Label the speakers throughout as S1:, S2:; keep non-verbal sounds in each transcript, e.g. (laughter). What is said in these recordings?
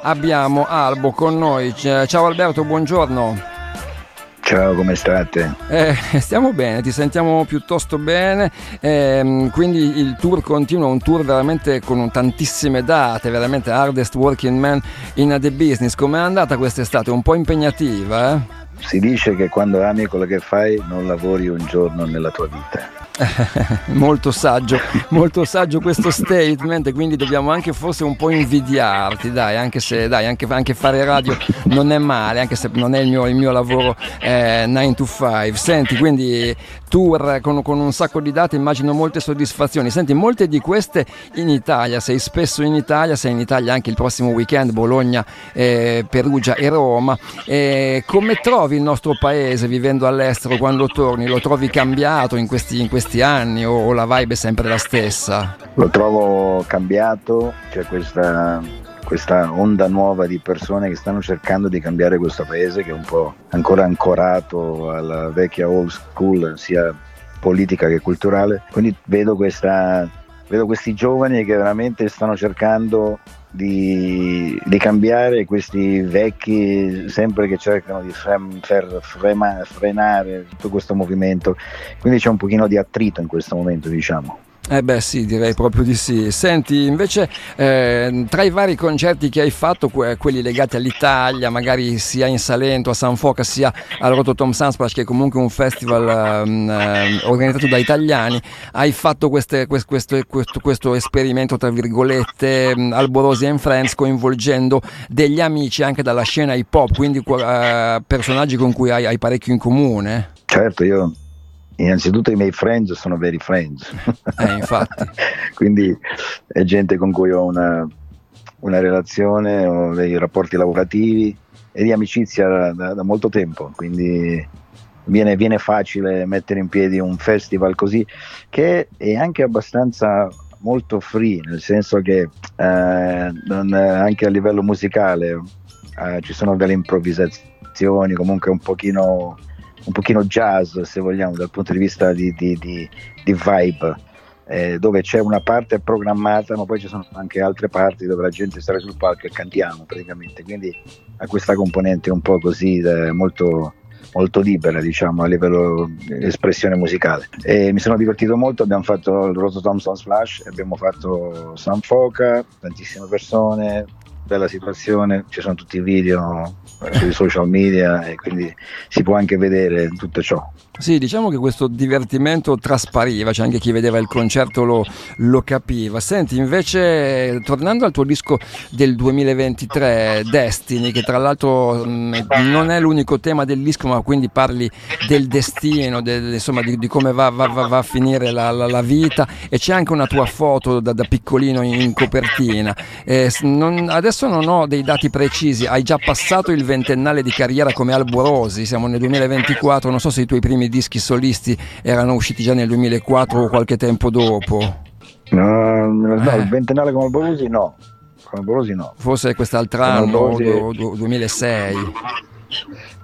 S1: abbiamo Albo con noi. Ciao Alberto, buongiorno.
S2: Ciao, come state?
S1: Eh, (laughs) stiamo bene, ti sentiamo piuttosto bene, eh, quindi il tour continua, un tour veramente con tantissime date, veramente hardest working man in the business. Com'è andata quest'estate? Un po' impegnativa, eh?
S2: Si dice che quando ami quello che fai non lavori un giorno nella tua vita. (laughs)
S1: molto saggio, molto saggio questo statement, quindi dobbiamo anche forse un po' invidiarti, dai, anche se dai, anche, anche fare radio non è male, anche se non è il mio, il mio lavoro eh, 9 to 5. Senti, quindi tour con, con, un sacco di date, immagino molte soddisfazioni. Senti, molte di queste in Italia, sei spesso in Italia, sei in Italia anche il prossimo weekend, Bologna, eh, Perugia e Roma. Eh, come trovi il nostro paese vivendo all'estero quando torni? Lo trovi cambiato in questi, in questi anni o, o la vibe è sempre la stessa?
S2: Lo trovo cambiato, c'è questa questa onda nuova di persone che stanno cercando di cambiare questo paese che è un po' ancora ancorato alla vecchia old school sia politica che culturale. Quindi vedo, questa, vedo questi giovani che veramente stanno cercando di, di, cambiare questi vecchi sempre che cercano di frem, fer, frema, frenare tutto questo movimento. Quindi c'è un pochino di attrito in questo momento diciamo
S1: eh beh sì, direi proprio di sì. Senti, invece eh, tra i vari concerti che hai fatto, que- quelli legati all'Italia, magari sia in Salento, a San Foca, sia al Rototom Sunsplash, che è comunque un festival um, organizzato da italiani, hai fatto queste, quest- questo, questo, questo, esperimento, tra virgolette, um, Alborosi and Friends, coinvolgendo degli amici anche dalla scena hip hop, quindi uh, personaggi con cui hai, hai parecchio in comune.
S2: Certo, io innanzitutto i miei friends sono veri friends.
S1: Eh, infatti. (laughs)
S2: Quindi è gente con cui ho una, una, relazione, ho dei rapporti lavorativi e di amicizia da, da molto tempo. Quindi viene, viene, facile mettere in piedi un festival così che è anche abbastanza molto free, nel senso che eh, non, anche a livello musicale eh, ci sono delle improvvisazioni, comunque un pochino un pochino jazz se vogliamo dal punto di vista di, di, di, di vibe eh, dove c'è una parte programmata ma poi ci sono anche altre parti dove la gente sta sul palco e cantiamo praticamente. Quindi ha questa componente un po' così eh, molto, molto libera diciamo a livello di espressione musicale. E mi sono divertito molto abbiamo fatto il Roto Thompson Splash abbiamo fatto San Foca tantissime persone bella situazione ci sono tutti i video sui social media e quindi si può anche vedere tutto ciò.
S1: Sì, diciamo che questo divertimento traspariva, c'è cioè anche chi vedeva il concerto lo, lo, capiva. Senti, invece, tornando al tuo disco del 2023, Destiny, che tra l'altro mh, non è l'unico tema del disco, ma quindi parli del destino, del, insomma, di, di, come va, va, va, va a finire la, la, la, vita, e c'è anche una tua foto da, da piccolino in, in copertina. Eh, non, adesso non ho dei dati precisi, hai già passato il ventennale di carriera come Alborosi, siamo nel 2024, non so se i tuoi primi dischi solisti erano usciti già nel 2004 o qualche tempo dopo.
S2: No, no eh. il ventennale come Alborosi no, come Alborosi no.
S1: Forse quest'altro anno, Alborosi... 2006.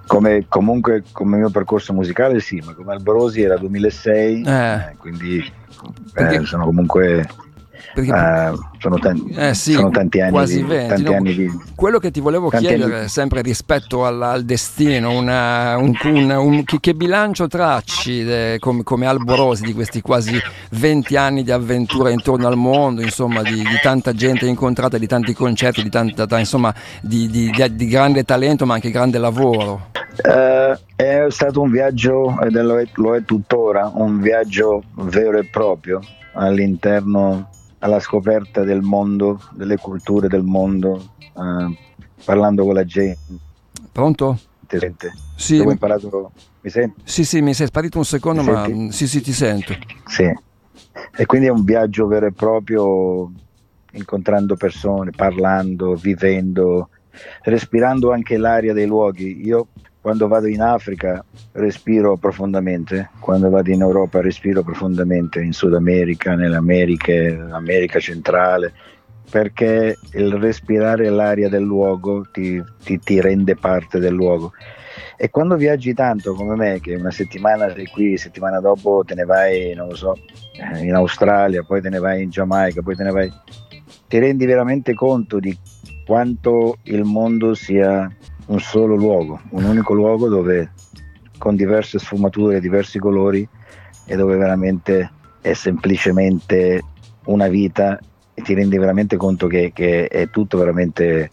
S2: Come, comunque come mio percorso musicale sì, ma come Alborosi era 2006, eh. Eh, quindi eh, sono comunque perché, uh, sono, tanti, eh sì, sono, tanti anni,
S1: quasi
S2: di,
S1: 20,
S2: tanti
S1: no?
S2: anni di,
S1: quello che ti volevo chiedere anni... sempre rispetto al, al destino una, un, un, un, che, che, bilancio tracci de, come, come, Alborosi di questi quasi 20 anni di avventura intorno al mondo insomma di, di tanta gente incontrata di tanti concerti di, tanta, insomma, di, di, grande talento ma anche grande lavoro
S2: Uh, è stato un viaggio, ed lo è, lo è tuttora, un viaggio vero e proprio all'interno alla scoperta del mondo, delle culture del mondo, uh, parlando con la gente.
S1: Pronto?
S2: Ti sente?
S1: Sì.
S2: Ho imparato? Mi senti?
S1: Sì, sì, mi sei sparito un secondo, mi ma senti? sì, sì, ti sento.
S2: Sì. E quindi è un viaggio vero e proprio, incontrando persone, parlando, vivendo, respirando anche l'aria dei luoghi. Io quando vado in Africa respiro profondamente, quando vado in Europa respiro profondamente, in Sud America, nell'America, America centrale, perché il respirare l'aria del luogo ti, ti, ti, rende parte del luogo. E quando viaggi tanto come me, che una settimana sei qui, settimana dopo te ne vai, non lo so, in Australia, poi te ne vai in Giamaica, poi te ne vai, ti rendi veramente conto di quanto il mondo sia un solo luogo, un unico luogo dove con diverse sfumature, diversi colori e dove veramente è semplicemente una vita e ti rendi veramente conto che, che è tutto veramente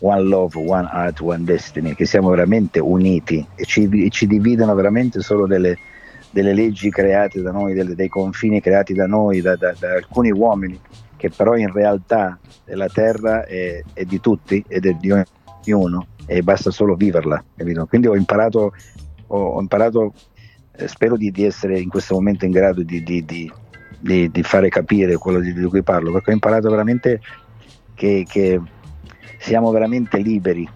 S2: one love, one art, one destiny, che siamo veramente uniti e ci, ci dividono veramente solo delle, delle, leggi create da noi, delle, dei confini creati da noi, da, da, da, alcuni uomini, che però in realtà la terra è, è di tutti ed è di ognuno e basta solo viverla. Capito? Quindi ho imparato, ho, ho imparato eh, spero di, di, essere in questo momento in grado di, di, di fare capire quello di, cui parlo, perché ho imparato veramente che, che siamo veramente liberi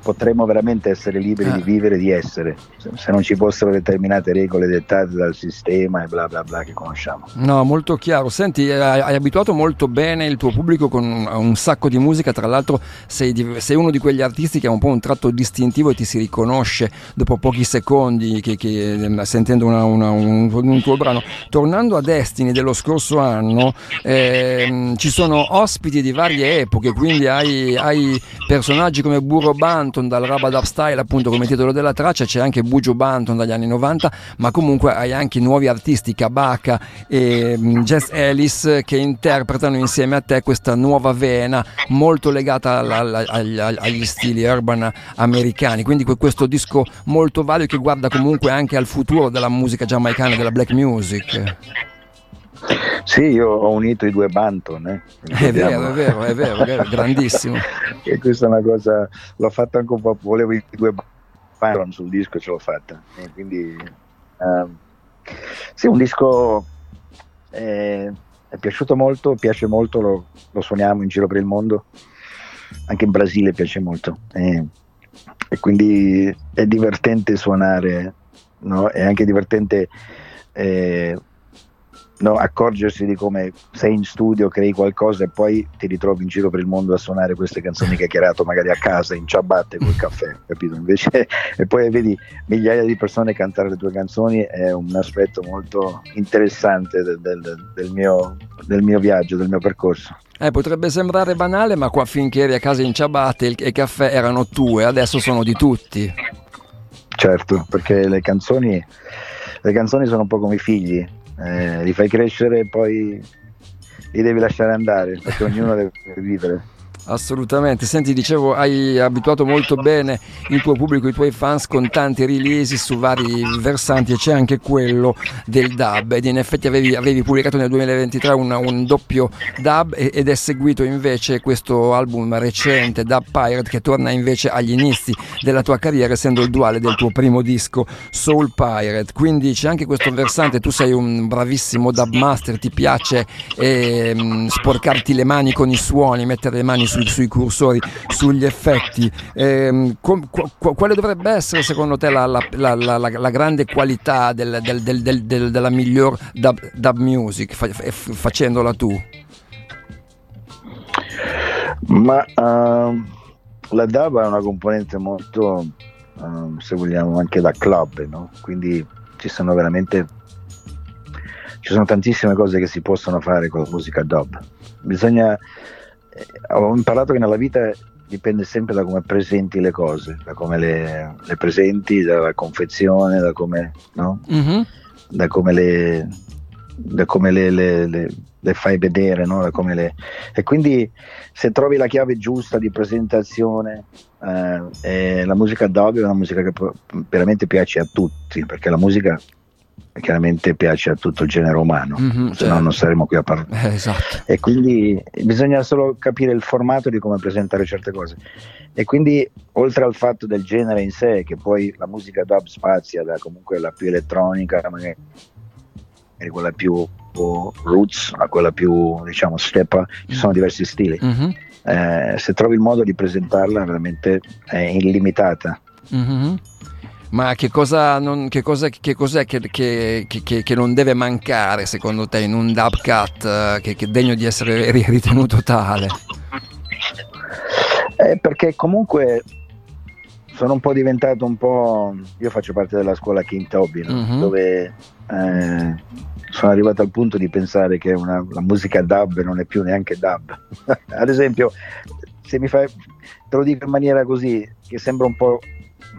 S2: potremmo veramente essere liberi di vivere e di essere, se non ci fossero determinate regole dettate dal sistema e bla bla bla che conosciamo.
S1: No, molto chiaro. Senti, hai abituato molto bene il tuo pubblico con un, sacco di musica, tra l'altro sei, sei, uno di quegli artisti che ha un po' un tratto distintivo e ti si riconosce dopo pochi secondi che, che, ehm, sentendo una, una, un, un, tuo brano. Tornando a Destiny dello scorso anno, eh, ci sono ospiti di varie epoche, quindi hai, hai personaggi come Burro Banto, Banton dal Rabadab Style appunto come titolo della traccia c'è anche Bujo Banton dagli anni 90 ma comunque hai anche nuovi artisti Kabaka e mm, Jess Ellis che interpretano insieme a te questa nuova vena molto legata alla, alla, agli, agli stili urban americani. Quindi questo disco molto valido che guarda comunque anche al futuro della musica giamaicana della black music
S2: sì, io ho unito i due Banton. Eh.
S1: È vero, è vero, è vero, è vero, grandissimo. (laughs)
S2: e questa è una cosa, l'ho fatta anche un po', volevo i due Banton sul disco, ce l'ho fatta. E quindi, um, sì, un disco eh, è piaciuto molto, piace molto, lo, lo, suoniamo in giro per il mondo, anche in Brasile piace molto. Eh, e quindi è divertente suonare, no? è anche divertente... Eh, no, accorgersi di come sei in studio, crei qualcosa e poi ti ritrovi in giro per il mondo a suonare queste canzoni che hai creato magari a casa in ciabatte col caffè, (laughs) capito? Invece, e poi vedi migliaia di persone cantare le tue canzoni è un aspetto molto interessante del, del, del, mio, del mio viaggio, del mio percorso.
S1: Eh, potrebbe sembrare banale, ma qua finché eri a casa in ciabatte e il caffè erano tue, adesso sono di tutti.
S2: Certo, perché le canzoni, le canzoni sono un po' come i figli, eh, li fai crescere e poi li devi lasciare andare perché ognuno deve vivere.
S1: Assolutamente, senti, dicevo, hai abituato molto bene il tuo pubblico, i tuoi fans con tanti release su vari versanti e c'è anche quello del dub. Ed in effetti avevi, avevi pubblicato nel 2023 un, un doppio dub ed è seguito invece questo album recente, Dub Pirate, che torna invece agli inizi della tua carriera essendo il duale del tuo primo disco, Soul Pirate, quindi c'è anche questo versante, tu sei un bravissimo dub master, ti piace eh, sporcarti le mani con i suoni, mettere le mani su sui, sui cursori, sugli effetti. Eh, quale dovrebbe essere secondo te la, la, la, la grande qualità del, del, del, della miglior dub, dub music fa, facendola tu?
S2: Ma uh, la dub è una componente molto, uh, se vogliamo, anche da club, no? quindi ci sono veramente ci sono tantissime cose che si possono fare con la musica dub. Bisogna ho imparato che nella vita dipende sempre da come presenti le cose, da come le, le presenti, dalla confezione, da come, no? mm-hmm. da come, le, da come le, le, le, fai vedere. No? E quindi se trovi la chiave giusta di presentazione, eh, la musica dub è una musica che veramente piace a tutti, perché la musica chiaramente piace a tutto il genere umano, mm-hmm, se certo. no non saremo qui a parlare.
S1: Eh, esatto.
S2: E quindi bisogna solo capire il formato di come presentare certe cose. E quindi oltre al fatto del genere in sé, che poi la musica dub spazia da comunque la più elettronica, magari quella più roots a quella più diciamo steppa, ci sono diversi stili. Mm-hmm. Eh, se trovi il modo di presentarla veramente è illimitata.
S1: Mm-hmm. Ma che, cosa non, che, cosa, che cos'è che, che, che, non deve mancare secondo te in un dub cut eh, che, è degno di essere ritenuto tale?
S2: Eh, perché comunque sono un po' diventato un po'... Io faccio parte della scuola King Toby, no? uh-huh. dove eh, sono arrivato al punto di pensare che una, la musica dub non è più neanche dub. (laughs) Ad esempio, se mi fai, te lo dico in maniera così, che sembra un po'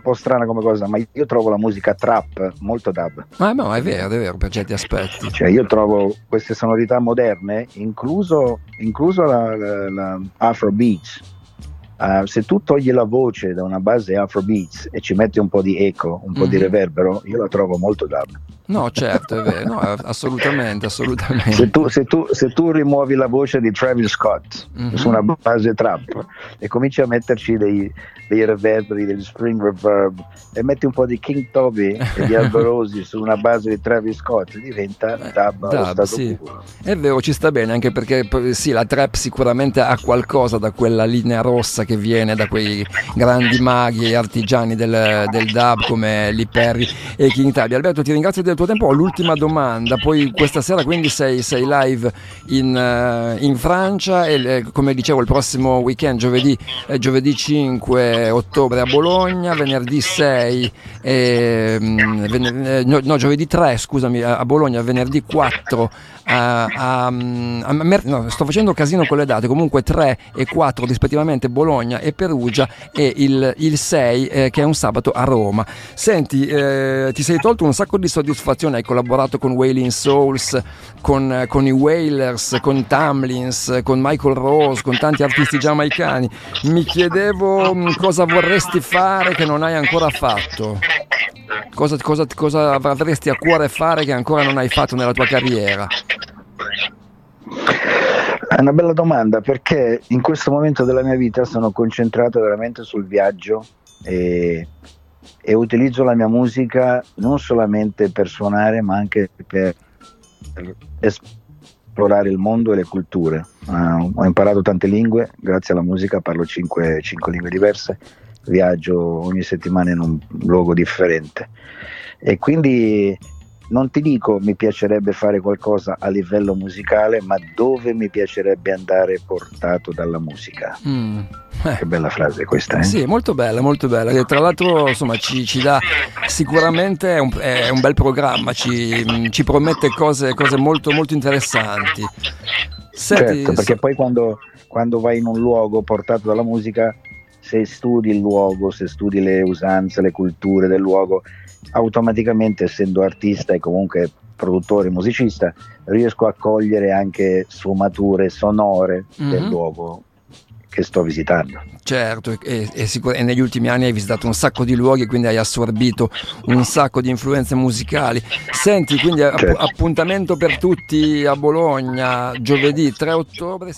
S2: po' strana come cosa, ma io trovo la musica trap molto dub.
S1: Ma no, è vero, è vero per certi aspetti.
S2: Cioè, io trovo queste sonorità moderne, incluso, incluso la, la, la Afro Beats. Uh, se tu togli la voce da una base Afro Beats e ci metti un po' di eco, un po' mm-hmm. di mhm. reverbero, io la trovo molto dub.
S1: No, certo, è vero, no, assolutamente, assolutamente.
S2: Se tu, se, tu, se tu, rimuovi la voce di Travis Scott mm-hmm. su una base trap e cominci a metterci dei, dei reverberi, degli spring reverb e metti un po' di King Toby e di (laughs) Alborosi su una base di Travis Scott, diventa eh, dub, dub sì.
S1: È vero, ci sta bene, anche perché sì, la trap sicuramente ha qualcosa da quella linea rossa che viene da quei grandi maghi e artigiani del, del dub come Lee Perry e King Toby. Alberto, ti ringrazio del tuo tempo. Ho l'ultima domanda. Poi questa sera quindi sei, sei live in, uh, in, Francia e eh, come dicevo il prossimo weekend, giovedì, eh, giovedì 5 ottobre a Bologna, venerdì 6, eh, no, no, giovedì 3 scusami a Bologna, venerdì 4 a, a, a no, sto facendo casino con le date, comunque 3 e 4 rispettivamente Bologna e Perugia e il, il 6 eh, che è un sabato a Roma. Senti, eh, ti sei tolto un sacco di soddisfazione, hai collaborato con Wailing Souls, con, con i Wailers, con Tamlins, con Michael Rose, con tanti artisti giamaicani. Mi chiedevo mm, cosa vorresti fare che non hai ancora fatto. Cosa, cosa, cosa avresti a cuore fare che ancora non hai fatto nella tua carriera?
S2: È una bella domanda perché in questo momento della mia vita sono concentrato veramente sul viaggio e, e utilizzo la mia musica non solamente per suonare ma anche per esplorare il mondo e le culture. Uh, ho imparato tante lingue, grazie alla musica parlo cinque, cinque lingue diverse, viaggio ogni settimana in un luogo differente e quindi non ti dico mi piacerebbe fare qualcosa a livello musicale, ma dove mi piacerebbe andare portato dalla musica. Mm. Eh. Che bella frase questa, eh?
S1: Sì, molto bella, molto bella. E tra l'altro, insomma, ci, ci dà sicuramente è un, è un, bel programma, ci, ci promette cose, cose, molto, molto interessanti.
S2: Senti, certo, perché poi quando, quando vai in un luogo portato dalla musica, se studi il luogo, se studi le usanze, le culture del luogo, automaticamente essendo artista e comunque produttore, musicista, riesco a cogliere anche sfumature sonore mm-hmm. del luogo che sto visitando.
S1: Certo, e, e, sicur- e, negli ultimi anni hai visitato un sacco di luoghi, quindi hai assorbito un sacco di influenze musicali. Senti, quindi certo. app- appuntamento per tutti a Bologna giovedì 3 ottobre.